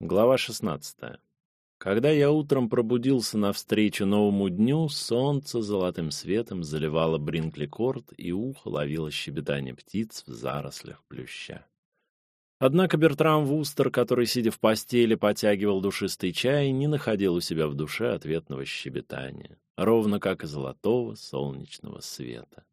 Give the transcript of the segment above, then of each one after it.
Глава 16. Когда я утром пробудился навстречу новому дню, солнце золотым светом заливало Бринкли-корт, и ухо ловило щебетание птиц в зарослях плюща. Однако Бертрам Вустер, который, сидя в постели, потягивал душистый чай, не находил у себя в душе ответного щебетания, ровно как и золотого солнечного света.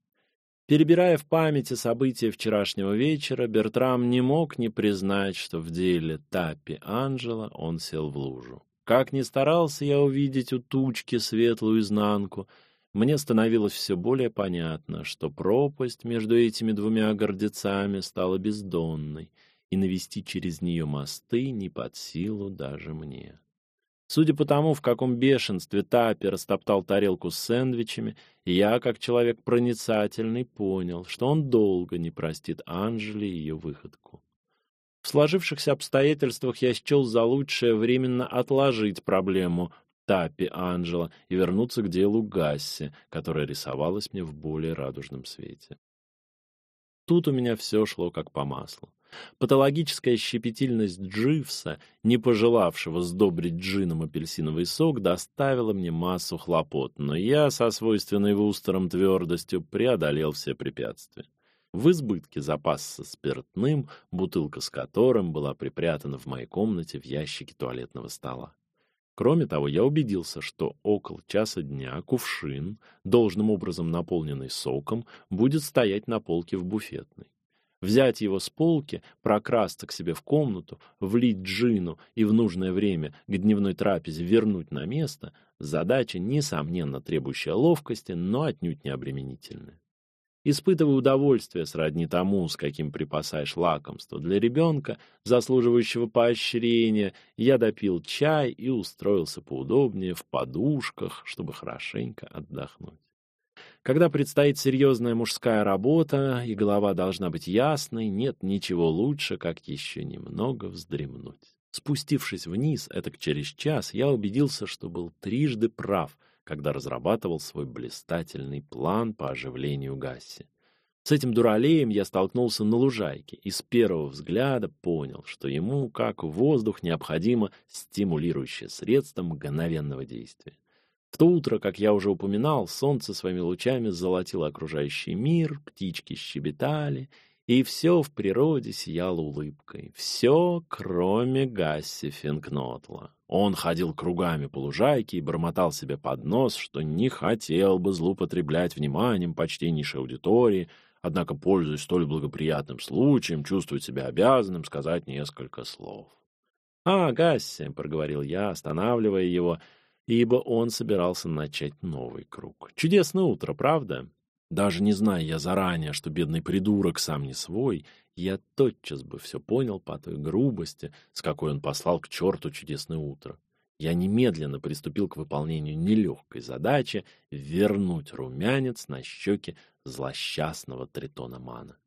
Перебирая в памяти события вчерашнего вечера, Бертрам не мог не признать, что в деле Таппи Анджела он сел в лужу. Как ни старался я увидеть у тучки светлую изнанку, мне становилось все более понятно, что пропасть между этими двумя гордецами стала бездонной, и навести через нее мосты не под силу даже мне. Судя по тому, в каком бешенстве Таппи растоптал тарелку с сэндвичами, я, как человек проницательный, понял, что он долго не простит Анжели ее выходку. В сложившихся обстоятельствах я счел за лучшее временно отложить проблему Таппи Анжела и вернуться к делу Гасси, которое рисовалось мне в более радужном свете. Тут у меня все шло как по маслу. Патологическая щепетильность Дживса, не пожелавшего сдобрить джином апельсиновый сок, доставила мне массу хлопот, но я со свойственной Вустером твердостью преодолел все препятствия. В избытке запасся спиртным, бутылка с которым была припрятана в моей комнате в ящике туалетного стола. Кроме того, я убедился, что около часа дня кувшин, должным образом наполненный соком, будет стоять на полке в буфетной. Взять его с полки, прокрасться к себе в комнату, влить джину и в нужное время к дневной трапезе вернуть на место — задача, несомненно, требующая ловкости, но отнюдь не обременительная. Испытывая удовольствие сродни тому, с каким припасаешь лакомство для ребенка, заслуживающего поощрения, я допил чай и устроился поудобнее в подушках, чтобы хорошенько отдохнуть. Когда предстоит серьезная мужская работа, и голова должна быть ясной, нет ничего лучше, как еще немного вздремнуть. Спустившись вниз, это через час, я убедился, что был трижды прав, когда разрабатывал свой блистательный план по оживлению Гасси. С этим дуралеем я столкнулся на лужайке и с первого взгляда понял, что ему, как воздух, необходимо стимулирующее средство мгновенного действия. В то утро, как я уже упоминал, солнце своими лучами золотило окружающий мир, птички щебетали, и все в природе сияло улыбкой. Все, кроме Гасси Финкнотла. Он ходил кругами по лужайке и бормотал себе под нос, что не хотел бы злоупотреблять вниманием почтеннейшей аудитории, однако, пользуясь столь благоприятным случаем, чувствует себя обязанным сказать несколько слов. «А, Гасси», — проговорил я, останавливая его, — ибо он собирался начать новый круг. Чудесное утро, правда? Даже не зная я заранее, что бедный придурок сам не свой, я тотчас бы все понял по той грубости, с какой он послал к черту чудесное утро. Я немедленно приступил к выполнению нелегкой задачи вернуть румянец на щеки злосчастного Тритона Мана.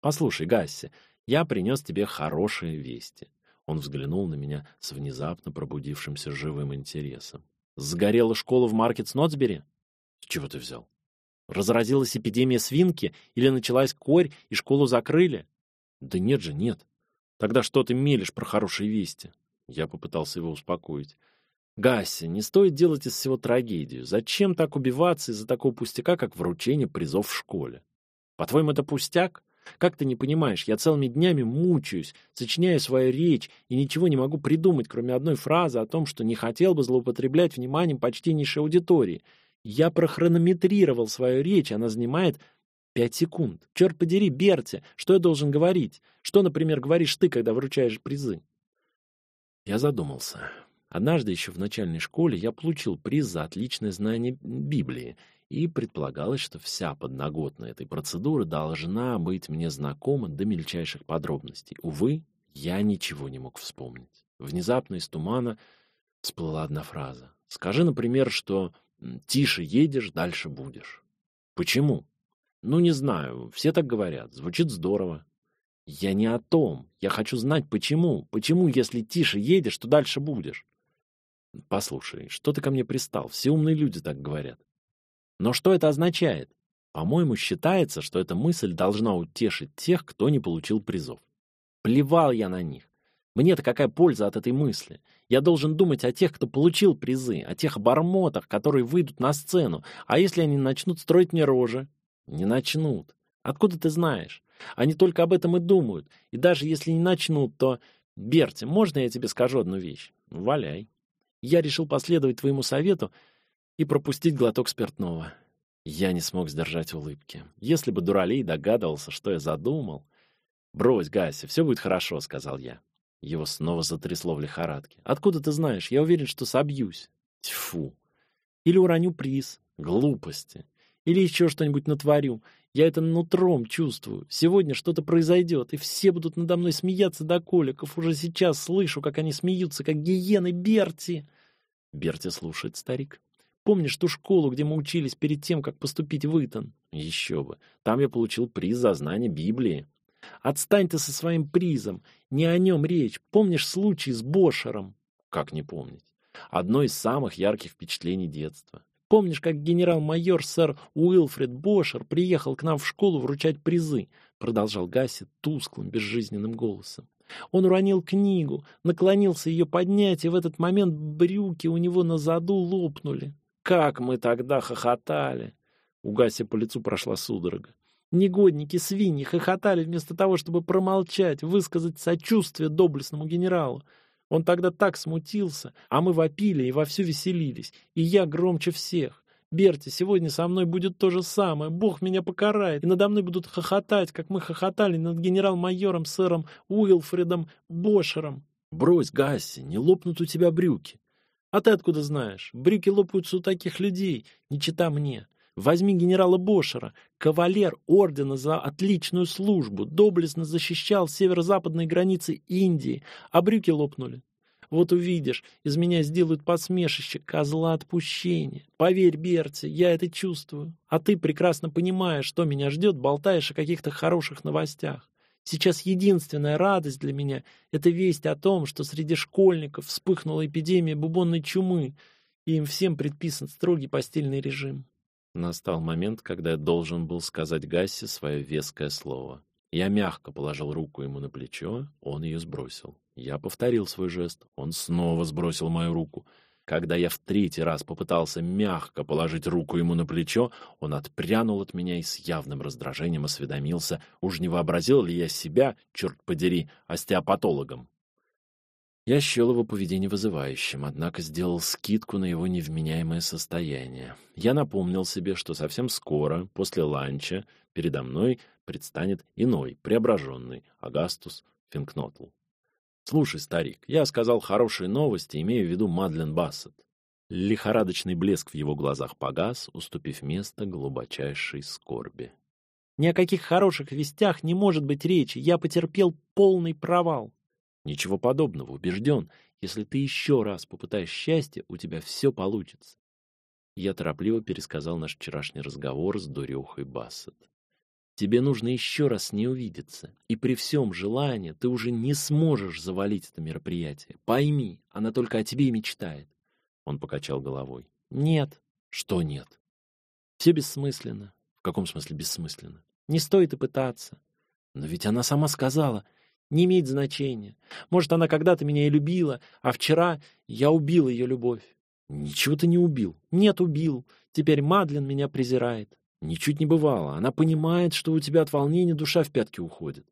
«Послушай, Гасси, я принес тебе хорошие вести. Он взглянул на меня с внезапно пробудившимся живым интересом. «Сгорела школа в Маркетс-Нотсбери?» «С чего ты взял?» «Разразилась эпидемия свинки или началась корь, и школу закрыли?» «Да нет же, нет. Тогда что ты мелешь про хорошие вести?» Я попытался его успокоить. «Гася, не стоит делать из всего трагедию. Зачем так убиваться из-за такого пустяка, как вручение призов в школе? По-твоему, это пустяк? Как ты не понимаешь, я целыми днями мучаюсь, сочиняю свою речь и ничего не могу придумать, кроме одной фразы о том, что не хотел бы злоупотреблять вниманием почтеннейшей аудитории. Я прохронометрировал свою речь, она занимает пять секунд. Черт подери, Берти, что я должен говорить? Что, например, говоришь ты, когда вручаешь призы? Я задумался. Однажды еще в начальной школе я получил приз за отличное знание Библии — и предполагалось, что вся подноготная этой процедуры должна быть мне знакома до мельчайших подробностей. Увы, я ничего не мог вспомнить. Внезапно из тумана всплыла одна фраза. Скажи, например, что «тише едешь, дальше будешь». Почему? Ну, не знаю, все так говорят, звучит здорово. Я не о том, я хочу знать, почему. Почему, если тише едешь, то дальше будешь? Послушай, что ты ко мне пристал? Все умные люди так говорят. Но что это означает? По-моему, считается, что эта мысль должна утешить тех, кто не получил призов. Плевал я на них. Мне-то какая польза от этой мысли? Я должен думать о тех, кто получил призы, о тех обормотах, которые выйдут на сцену. А если они начнут строить мне рожи? Не начнут. Откуда ты знаешь? Они только об этом и думают. И даже если не начнут, то... Берти, можно я тебе скажу одну вещь? Валяй. Я решил последовать твоему совету и пропустить глоток спиртного. Я не смог сдержать улыбки. Если бы Дуралей догадывался, что я задумал... «Брось, Гася, все будет хорошо», — сказал я. Его снова затрясло в лихорадке. «Откуда ты знаешь? Я уверен, что собьюсь». Тьфу. Или уроню приз. Глупости. Или еще что-нибудь натворю. Я это нутром чувствую. Сегодня что-то произойдет, и все будут надо мной смеяться до коликов. Уже сейчас слышу, как они смеются, как гиены Берти. Берти слушает старик. Помнишь ту школу, где мы учились перед тем, как поступить в Итон? Еще бы. Там я получил приз за знание Библии. Отстань ты со своим призом. Не о нем речь. Помнишь случай с Бошером? Как не помнить? Одно из самых ярких впечатлений детства. Помнишь, как генерал-майор сэр Уилфред Бошер приехал к нам в школу вручать призы? Продолжал Гасси тусклым, безжизненным голосом. Он уронил книгу, наклонился ее поднять, и в этот момент брюки у него на заду лопнули. Как мы тогда хохотали! У Гаси по лицу прошла судорога. Негодники, свиньи хохотали вместо того, чтобы промолчать, высказать сочувствие доблестному генералу. Он тогда так смутился, а мы вопили и вовсю веселились, и я громче всех. Берти, сегодня со мной будет то же самое. Бог меня покарает, и надо мной будут хохотать, как мы хохотали над генерал-майором сэром Уилфредом Бошером. Брось, Гасси, не лопнут у тебя брюки. А ты откуда знаешь? Брюки лопаются у таких людей, не чита мне. Возьми генерала Бошера, кавалер ордена за отличную службу, доблестно защищал северо-западные границы Индии, а брюки лопнули. Вот увидишь, из меня сделают посмешище козла отпущения. Поверь, Берти, я это чувствую. А ты прекрасно понимаешь, что меня ждет, болтаешь о каких-то хороших новостях. Сейчас единственная радость для меня — это весть о том, что среди школьников вспыхнула эпидемия бубонной чумы, и им всем предписан строгий постельный режим. Настал момент, когда я должен был сказать Гассе свое веское слово. Я мягко положил руку ему на плечо, он ее сбросил. Я повторил свой жест, он снова сбросил мою руку. Когда я в третий раз попытался мягко положить руку ему на плечо, он отпрянул от меня и с явным раздражением осведомился, уж не вообразил ли я себя, черт подери, остеопатологом. Я счел его поведение вызывающим, однако сделал скидку на его невменяемое состояние. Я напомнил себе, что совсем скоро, после ланча, передо мной предстанет иной, преображенный Агастус Финкнотл. «Слушай, старик, я сказал хорошие новости, имея в виду Мадлен Бассет». Лихорадочный блеск в его глазах погас, уступив место глубочайшей скорби. «Ни о каких хороших вестях не может быть речи. Я потерпел полный провал. Ничего подобного, убежден. Если ты еще раз попытаешь счастье, у тебя все получится. Я торопливо пересказал наш вчерашний разговор с Дурехой Бассет. Тебе нужно еще раз не увидеться, и при всем желании ты уже не сможешь завалить это мероприятие. Пойми, она только о тебе и мечтает. Он покачал головой. Нет. Что нет? Все бессмысленно. В каком смысле бессмысленно? Не стоит и пытаться. Но ведь она сама сказала, не имеет значения. Может, она когда-то меня и любила, а вчера я убил ее любовь. Ничего ты не убил. Нет, убил. Теперь Мадлен меня презирает. Ничуть не бывало. Она понимает, что у тебя от волнения душа в пятки уходит.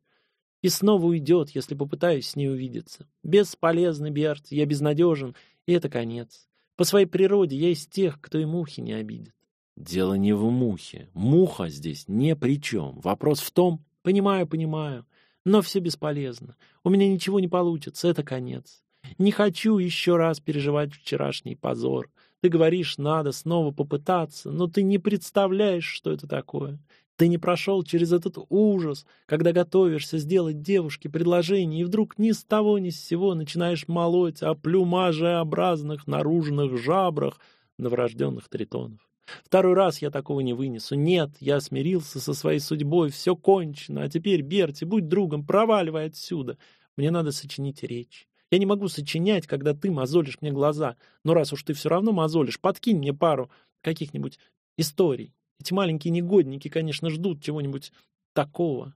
И снова уйдет, если попытаюсь с ней увидеться. Бесполезный, Берт, я безнадежен, и это конец. По своей природе я из тех, кто и мухи не обидит. Дело не в мухе. Муха здесь ни при чем. Вопрос в том... Понимаю, понимаю. Но все бесполезно. У меня ничего не получится, это конец. Не хочу еще раз переживать вчерашний позор. Ты говоришь, надо снова попытаться, но ты не представляешь, что это такое. Ты не прошел через этот ужас, когда готовишься сделать девушке предложение, и вдруг ни с того ни с сего начинаешь молоть о плюмажеобразных наружных жабрах новорожденных тритонов. Второй раз я такого не вынесу. Нет, я смирился со своей судьбой, все кончено. А теперь, Берти, будь другом, проваливай отсюда. Мне надо сочинить речь. Я не могу сочинять, когда ты мозолишь мне глаза. Но раз уж ты все равно мозолишь, подкинь мне пару каких-нибудь историй. Эти маленькие негодники, конечно, ждут чего-нибудь такого.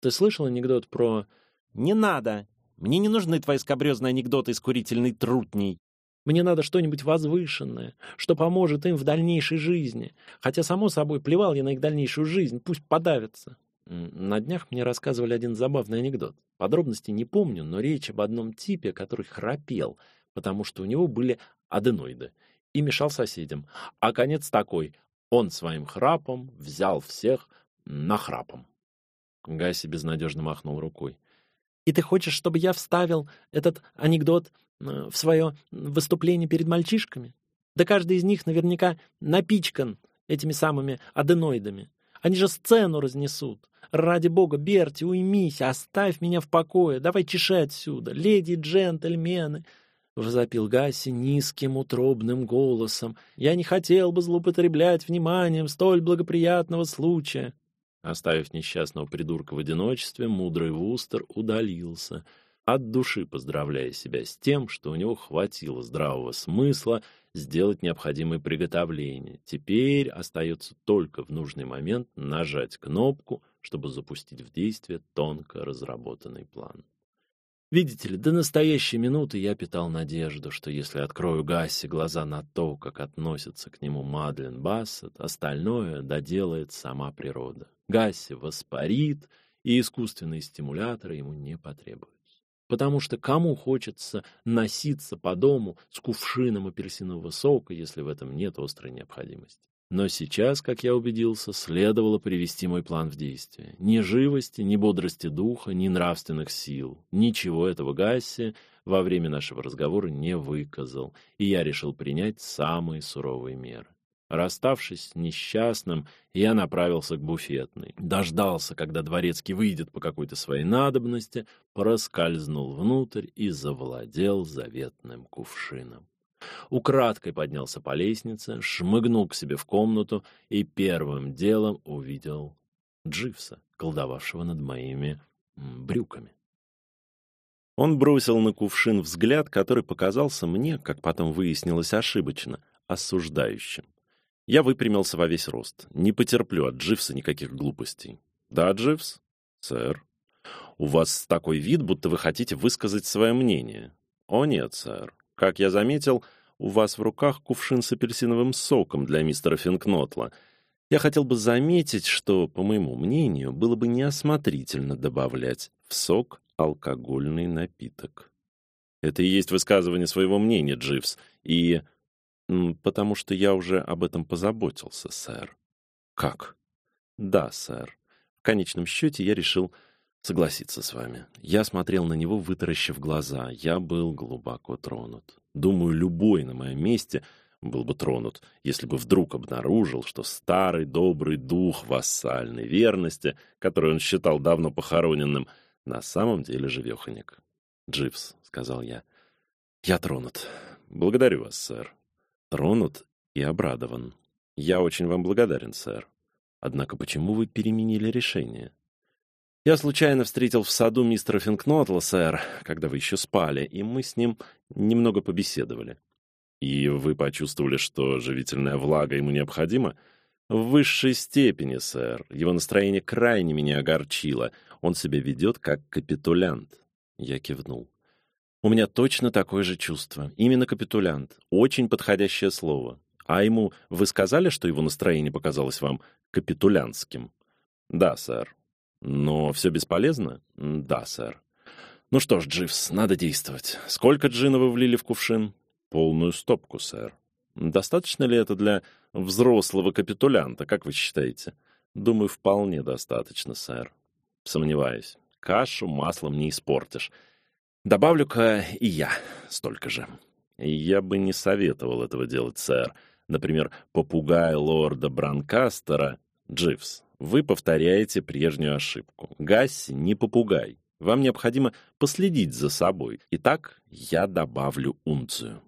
Ты слышал анекдот про... Не надо! Мне не нужны твои скобрезные анекдоты с курительной трутней. Мне надо что-нибудь возвышенное, что поможет им в дальнейшей жизни. Хотя, само собой, плевал я на их дальнейшую жизнь, пусть подавятся. На днях мне рассказывали один забавный анекдот. Подробностей не помню, но речь об одном типе, который храпел, потому что у него были аденоиды, и мешал соседям. А конец такой. Он своим храпом взял всех нахрапом. Гаси безнадежно махнул рукой. «И ты хочешь, чтобы я вставил этот анекдот э, в свое выступление перед мальчишками? Да каждый из них наверняка напичкан этими самыми аденоидами. Они же сцену разнесут. Ради бога, Берти, уймись, оставь меня в покое, давай чеши отсюда, леди и джентльмены!» Возопил Гаси низким утробным голосом. «Я не хотел бы злоупотреблять вниманием столь благоприятного случая!» Оставив несчастного придурка в одиночестве, мудрый Вустер удалился, от души поздравляя себя с тем, что у него хватило здравого смысла сделать необходимые приготовления. Теперь остается только в нужный момент нажать кнопку, чтобы запустить в действие тонко разработанный план. Видите ли, до настоящей минуты я питал надежду, что если открою Гасси глаза на то, как относится к нему Мадлен Бассет, остальное доделает сама природа. Гасси воспарит, и искусственные стимуляторы ему не потребуются. Потому что кому хочется носиться по дому с кувшином апельсинового сока, если в этом нет острой необходимости? Но сейчас, как я убедился, следовало привести мой план в действие. Ни живости, ни бодрости духа, ни нравственных сил. Ничего этого Гасси во время нашего разговора не выказал, и я решил принять самые суровые меры. Расставшись с несчастным, я направился к буфетной. Дождался, когда дворецкий выйдет по какой-то своей надобности, проскользнул внутрь и завладел заветным кувшином. Украдкой поднялся по лестнице, шмыгнул к себе в комнату и первым делом увидел Дживса, колдовавшего над моими брюками. Он бросил на кувшин взгляд, который показался мне, как потом выяснилось ошибочно, осуждающим. Я выпрямился во весь рост. Не потерплю от Дживса никаких глупостей. Да, Дживс? Сэр. У вас такой вид, будто вы хотите высказать свое мнение. О нет, сэр. Как я заметил, у вас в руках кувшин с апельсиновым соком для мистера Финкнотла. Я хотел бы заметить, что, по моему мнению, было бы неосмотрительно добавлять в сок алкогольный напиток. Это и есть высказывание своего мнения, Дживс, и... потому что я уже об этом позаботился, сэр. Как? Да, сэр. В конечном счете я решил согласиться с вами. Я смотрел на него, вытаращив глаза. Я был глубоко тронут. Думаю, любой на моем месте был бы тронут, если бы вдруг обнаружил, что старый добрый дух вассальной верности, который он считал давно похороненным, на самом деле живеханик. «Дживс», — сказал я, — «я тронут. Благодарю вас, сэр. Тронут и обрадован. Я очень вам благодарен, сэр. Однако почему вы переменили решение?» Я случайно встретил в саду мистера Финкнотла, сэр, когда вы еще спали, и мы с ним немного побеседовали. И вы почувствовали, что живительная влага ему необходима? В высшей степени, сэр. Его настроение крайне меня огорчило. Он себя ведет как капитулянт. Я кивнул. У меня точно такое же чувство. Именно капитулянт. Очень подходящее слово. А ему вы сказали, что его настроение показалось вам капитулянтским? Да, сэр. Но все бесполезно? Да, сэр. Ну что ж, Дживс, надо действовать. Сколько джина вы влили в кувшин? Полную стопку, сэр. Достаточно ли это для взрослого капитулянта, как вы считаете? Думаю, вполне достаточно, сэр. Сомневаюсь. Кашу маслом не испортишь. Добавлю-ка и я столько же. Я бы не советовал этого делать, сэр. Например, попугай лорда Бранкастера, Дживс, вы повторяете прежнюю ошибку. Гасси не попугай. Вам необходимо последить за собой. Итак, я добавлю унцию.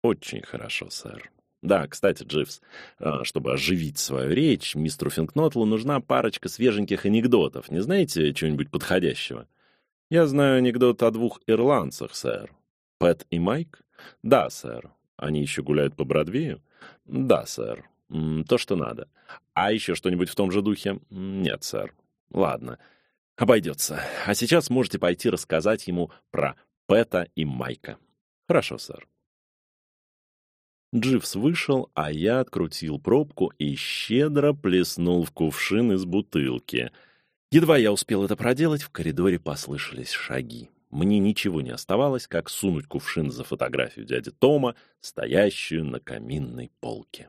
Очень хорошо, сэр. Да, кстати, Дживс, а, чтобы оживить свою речь, мистеру Финкнотлу нужна парочка свеженьких анекдотов. Не знаете чего-нибудь подходящего? Я знаю анекдот о двух ирландцах, сэр. Пэт и Майк? Да, сэр. Они еще гуляют по Бродвею? Да, сэр. То, что надо. А еще что-нибудь в том же духе? Нет, сэр. Ладно. Обойдется. А сейчас можете пойти рассказать ему про Пэта и Майка. Хорошо, сэр. Дживс вышел, а я открутил пробку и щедро плеснул в кувшин из бутылки. Едва я успел это проделать, в коридоре послышались шаги. Мне ничего не оставалось, как сунуть кувшин за фотографию дяди Тома, стоящую на каминной полке.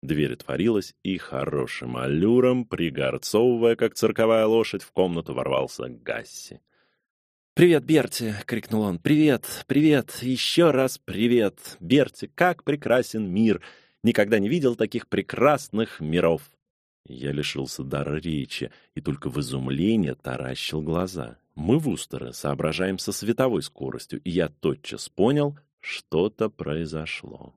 Дверь отворилась, и хорошим аллюром, пригорцовывая, как цирковая лошадь, в комнату ворвался Гасси. «Привет, Берти!» — крикнул он. «Привет! Привет! Еще раз привет! Берти, как прекрасен мир! Никогда не видел таких прекрасных миров!» Я лишился дара речи и только в изумлении таращил глаза. Мы, вустеры, соображаем со световой скоростью, и я тотчас понял, что-то произошло.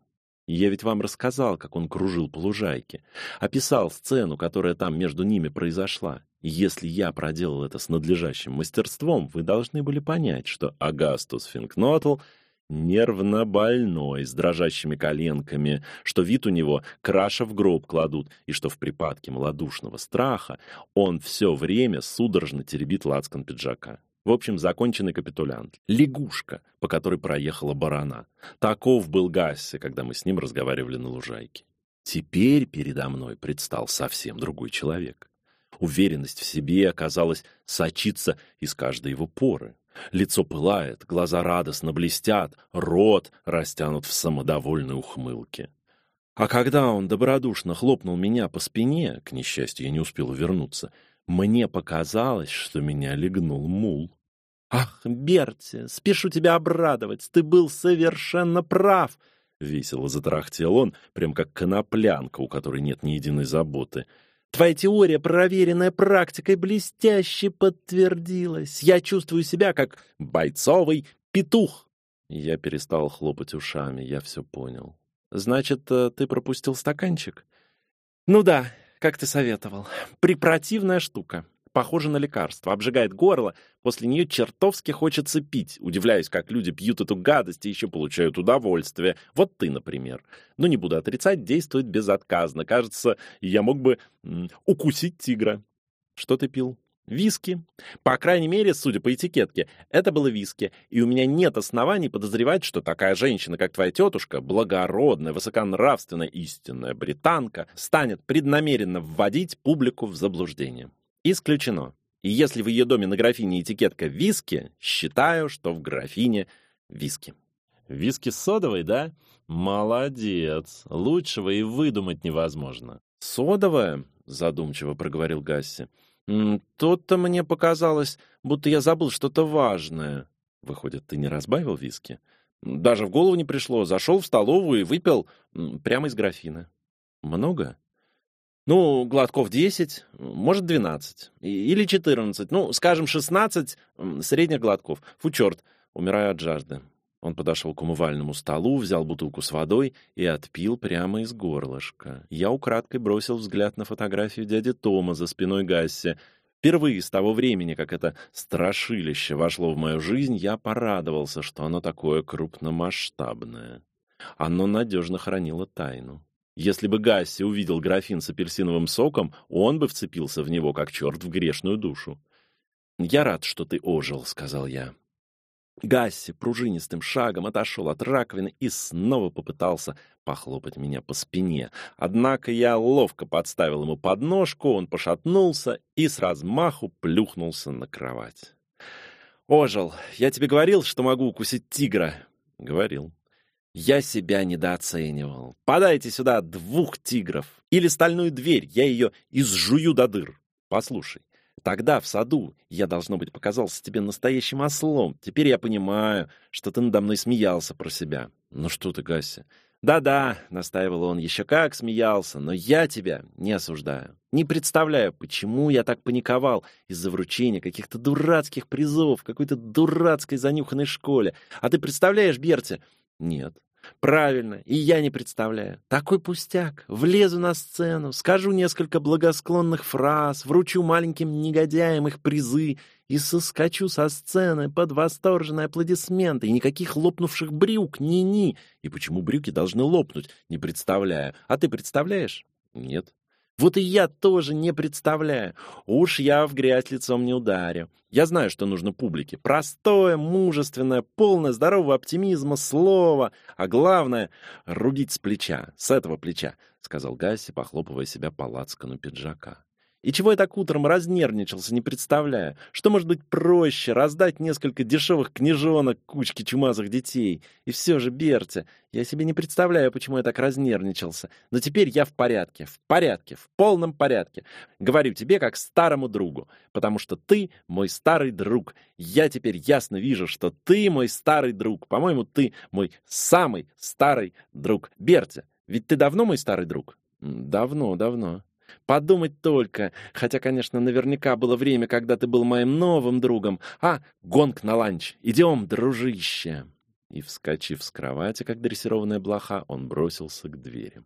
Я ведь вам рассказал, как он кружил по лужайке, описал сцену, которая там между ними произошла. Если я проделал это с надлежащим мастерством, вы должны были понять, что Агастус Финкнотл нервно больной, с дрожащими коленками, что вид у него краша в гроб кладут, и что в припадке малодушного страха он все время судорожно теребит лацкан пиджака. В общем, законченный капитулянт. Лягушка, по которой проехала барана. Таков был Гасси, когда мы с ним разговаривали на лужайке. Теперь передо мной предстал совсем другой человек. Уверенность в себе, оказалось, сочится из каждой его поры. Лицо пылает, глаза радостно блестят, рот растянут в самодовольной ухмылке. А когда он добродушно хлопнул меня по спине, к несчастью, я не успел увернуться, мне показалось, что меня легнул мул. «Ах, Берти, спешу тебя обрадовать, ты был совершенно прав!» Весело затарахтел он, прям как коноплянка, у которой нет ни единой заботы. «Твоя теория, проверенная практикой, блестяще подтвердилась. Я чувствую себя как бойцовый петух!» Я перестал хлопать ушами, я все понял. «Значит, э, ты пропустил стаканчик?» «Ну да, как ты советовал. Препротивная штука похожа на лекарство, обжигает горло, после нее чертовски хочется пить. Удивляюсь, как люди пьют эту гадость и еще получают удовольствие. Вот ты, например. Но не буду отрицать, действует безотказно. Кажется, я мог бы м, укусить тигра. Что ты пил? Виски. По крайней мере, судя по этикетке, это было виски, и у меня нет оснований подозревать, что такая женщина, как твоя тетушка, благородная, высоконравственная, истинная британка, станет преднамеренно вводить публику в заблуждение. Исключено. И если в ее доме на графине этикетка виски, считаю, что в графине виски. Виски содовой, да? Молодец. Лучшего и выдумать невозможно. Содовая? Задумчиво проговорил Гасси. Тут-то мне показалось, будто я забыл что-то важное. Выходит, ты не разбавил виски? Даже в голову не пришло. Зашел в столовую и выпил прямо из графина. Много? Ну, глотков 10, может, 12. Или 14. Ну, скажем, 16 средних глотков. Фу, черт, умираю от жажды. Он подошел к умывальному столу, взял бутылку с водой и отпил прямо из горлышка. Я украдкой бросил взгляд на фотографию дяди Тома за спиной Гасси. Впервые с того времени, как это страшилище вошло в мою жизнь, я порадовался, что оно такое крупномасштабное. Оно надежно хранило тайну. Если бы Гасси увидел графин с апельсиновым соком, он бы вцепился в него, как черт в грешную душу. «Я рад, что ты ожил», — сказал я. Гасси пружинистым шагом отошел от раковины и снова попытался похлопать меня по спине. Однако я ловко подставил ему подножку, он пошатнулся и с размаху плюхнулся на кровать. «Ожил, я тебе говорил, что могу укусить тигра?» «Говорил». Я себя недооценивал. Подайте сюда двух тигров. Или стальную дверь, я ее изжую до дыр. Послушай, тогда в саду я, должно быть, показался тебе настоящим ослом. Теперь я понимаю, что ты надо мной смеялся про себя. Ну что ты, Гася? Да-да, настаивал он, еще как смеялся, но я тебя не осуждаю. Не представляю, почему я так паниковал из-за вручения каких-то дурацких призов в какой-то дурацкой занюханной школе. А ты представляешь, Берти? Нет, Правильно, и я не представляю. Такой пустяк. Влезу на сцену, скажу несколько благосклонных фраз, вручу маленьким негодяям их призы и соскочу со сцены под восторженные аплодисменты. И никаких лопнувших брюк, ни-ни. И почему брюки должны лопнуть, не представляю. А ты представляешь? Нет. Вот и я тоже не представляю. Уж я в грязь лицом не ударю. Я знаю, что нужно публике. Простое, мужественное, полное здорового оптимизма слово. А главное — рубить с плеча, с этого плеча, — сказал Гасси, похлопывая себя по лацкану пиджака. И чего я так утром разнервничался, не представляю. Что может быть проще раздать несколько дешевых книжонок кучке чумазых детей? И все же, Берти, я себе не представляю, почему я так разнервничался. Но теперь я в порядке, в порядке, в полном порядке. Говорю тебе как старому другу, потому что ты мой старый друг. Я теперь ясно вижу, что ты мой старый друг. По-моему, ты мой самый старый друг. Берти, ведь ты давно мой старый друг? Давно, давно. Подумать только, хотя, конечно, наверняка было время, когда ты был моим новым другом. А, гонг на ланч. Идем, дружище. И, вскочив с кровати, как дрессированная блоха, он бросился к двери.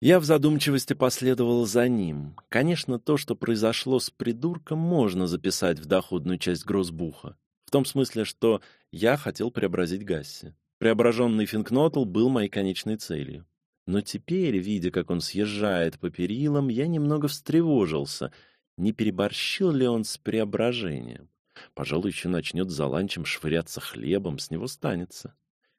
Я в задумчивости последовал за ним. Конечно, то, что произошло с придурком, можно записать в доходную часть Грозбуха. В том смысле, что я хотел преобразить Гасси. Преображенный Финкнотл был моей конечной целью. Но теперь, видя, как он съезжает по перилам, я немного встревожился. Не переборщил ли он с преображением? Пожалуй, еще начнет за ланчем швыряться хлебом, с него станется.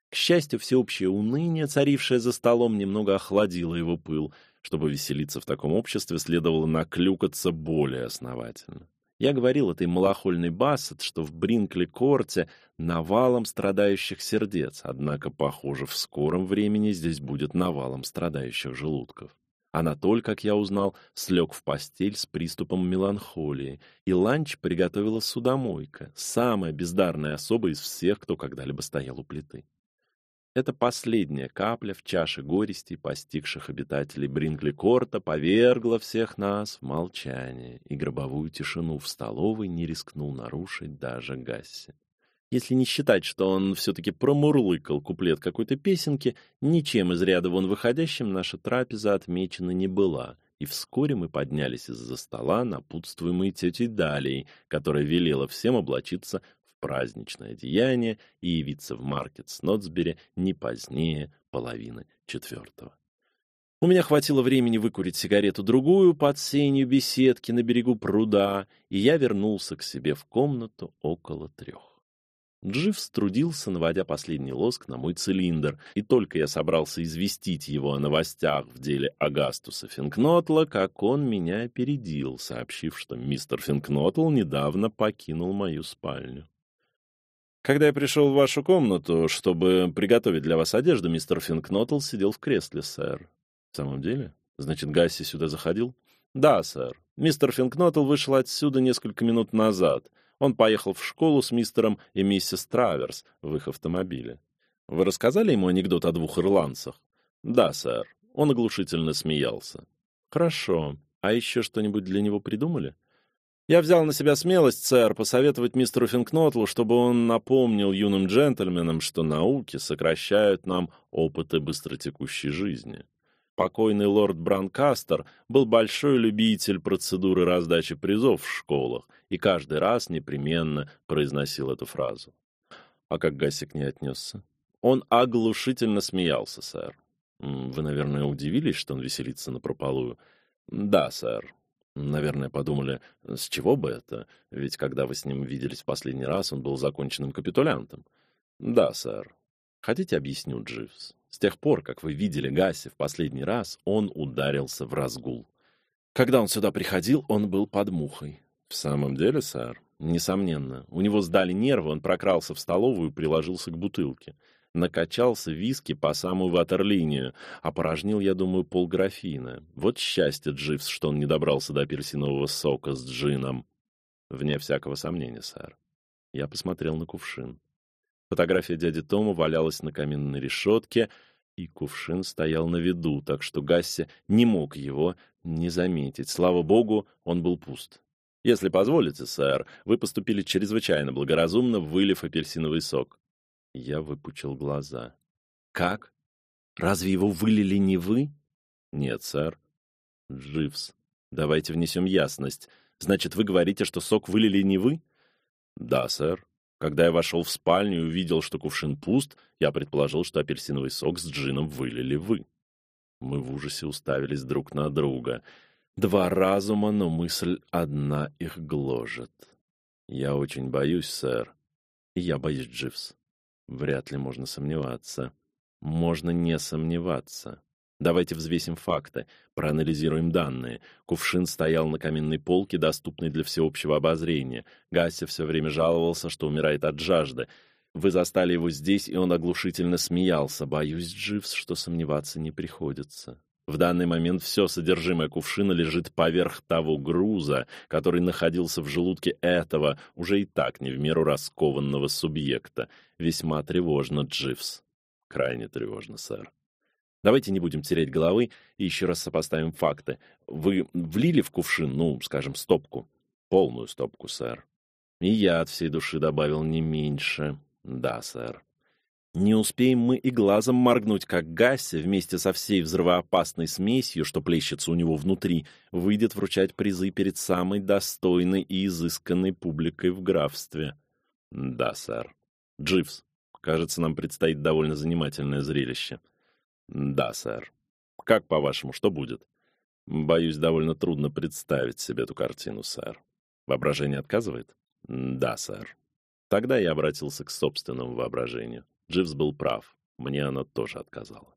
К счастью, всеобщее уныние, царившее за столом, немного охладило его пыл. Чтобы веселиться в таком обществе, следовало наклюкаться более основательно. Я говорил этой малохольной Бассет, что в Бринкли-корте навалом страдающих сердец, однако, похоже, в скором времени здесь будет навалом страдающих желудков. Анатоль, как я узнал, слег в постель с приступом меланхолии, и ланч приготовила судомойка, самая бездарная особа из всех, кто когда-либо стоял у плиты. Это последняя капля в чаше горестей, постигших обитателей Бринкли-Корта, повергла всех нас в молчание, и гробовую тишину в столовой не рискнул нарушить даже Гасси. Если не считать, что он все-таки промурлыкал куплет какой-то песенки, ничем из ряда вон выходящим наша трапеза отмечена не была, и вскоре мы поднялись из-за стола, напутствуемые тетей Далией, которая велела всем облачиться праздничное деяние и явиться в маркет Снотсбери не позднее половины четвертого. У меня хватило времени выкурить сигарету-другую под сенью беседки на берегу пруда, и я вернулся к себе в комнату около трех. Дживс трудился, наводя последний лоск на мой цилиндр, и только я собрался известить его о новостях в деле Агастуса Финкнотла, как он меня опередил, сообщив, что мистер Финкнотл недавно покинул мою спальню. Когда я пришел в вашу комнату, чтобы приготовить для вас одежду, мистер Финкнотл сидел в кресле, сэр. В самом деле? Значит, Гасси сюда заходил? Да, сэр. Мистер Финкнотл вышел отсюда несколько минут назад. Он поехал в школу с мистером и миссис Траверс в их автомобиле. Вы рассказали ему анекдот о двух ирландцах? Да, сэр. Он оглушительно смеялся. Хорошо. А еще что-нибудь для него придумали? Я взял на себя смелость, сэр, посоветовать мистеру Финкнотлу, чтобы он напомнил юным джентльменам, что науки сокращают нам опыты быстротекущей жизни. Покойный лорд Бранкастер был большой любитель процедуры раздачи призов в школах и каждый раз непременно произносил эту фразу. А как Гасик не отнесся? Он оглушительно смеялся, сэр. Вы, наверное, удивились, что он веселится на напропалую? Да, сэр. Наверное, подумали, с чего бы это? Ведь когда вы с ним виделись в последний раз, он был законченным капитулянтом. Да, сэр. Хотите, объясню, Дживс? С тех пор, как вы видели Гасси в последний раз, он ударился в разгул. Когда он сюда приходил, он был под мухой. В самом деле, сэр? Несомненно. У него сдали нервы, он прокрался в столовую и приложился к бутылке накачался виски по самую ватерлинию, опорожнил, я думаю, полграфина. Вот счастье Дживс, что он не добрался до апельсинового сока с джином. Вне всякого сомнения, сэр. Я посмотрел на кувшин. Фотография дяди Тома валялась на каминной решетке, и кувшин стоял на виду, так что Гасси не мог его не заметить. Слава богу, он был пуст. Если позволите, сэр, вы поступили чрезвычайно благоразумно, вылив апельсиновый сок. Я выпучил глаза. «Как? Разве его вылили не вы?» «Нет, сэр». «Дживс, давайте внесем ясность. Значит, вы говорите, что сок вылили не вы?» «Да, сэр. Когда я вошел в спальню и увидел, что кувшин пуст, я предположил, что апельсиновый сок с джином вылили вы». Мы в ужасе уставились друг на друга. Два разума, но мысль одна их гложет. Я очень боюсь, сэр. И я боюсь, Дживс. Вряд ли можно сомневаться. Можно не сомневаться. Давайте взвесим факты, проанализируем данные. Кувшин стоял на каминной полке, доступной для всеобщего обозрения. Гася все время жаловался, что умирает от жажды. Вы застали его здесь, и он оглушительно смеялся. Боюсь, Дживс, что сомневаться не приходится. В данный момент все содержимое кувшина лежит поверх того груза, который находился в желудке этого, уже и так не в меру раскованного субъекта. Весьма тревожно, Дживс. Крайне тревожно, сэр. Давайте не будем терять головы и еще раз сопоставим факты. Вы влили в кувшин, ну, скажем, стопку? Полную стопку, сэр. И я от всей души добавил не меньше. Да, сэр. Не успеем мы и глазом моргнуть, как Гасси вместе со всей взрывоопасной смесью, что плещется у него внутри, выйдет вручать призы перед самой достойной и изысканной публикой в графстве. Да, сэр. Дживс, кажется, нам предстоит довольно занимательное зрелище. Да, сэр. Как по-вашему, что будет? Боюсь, довольно трудно представить себе эту картину, сэр. Воображение отказывает? Да, сэр. Тогда я обратился к собственному воображению. Дживс был прав. Мне оно тоже отказало.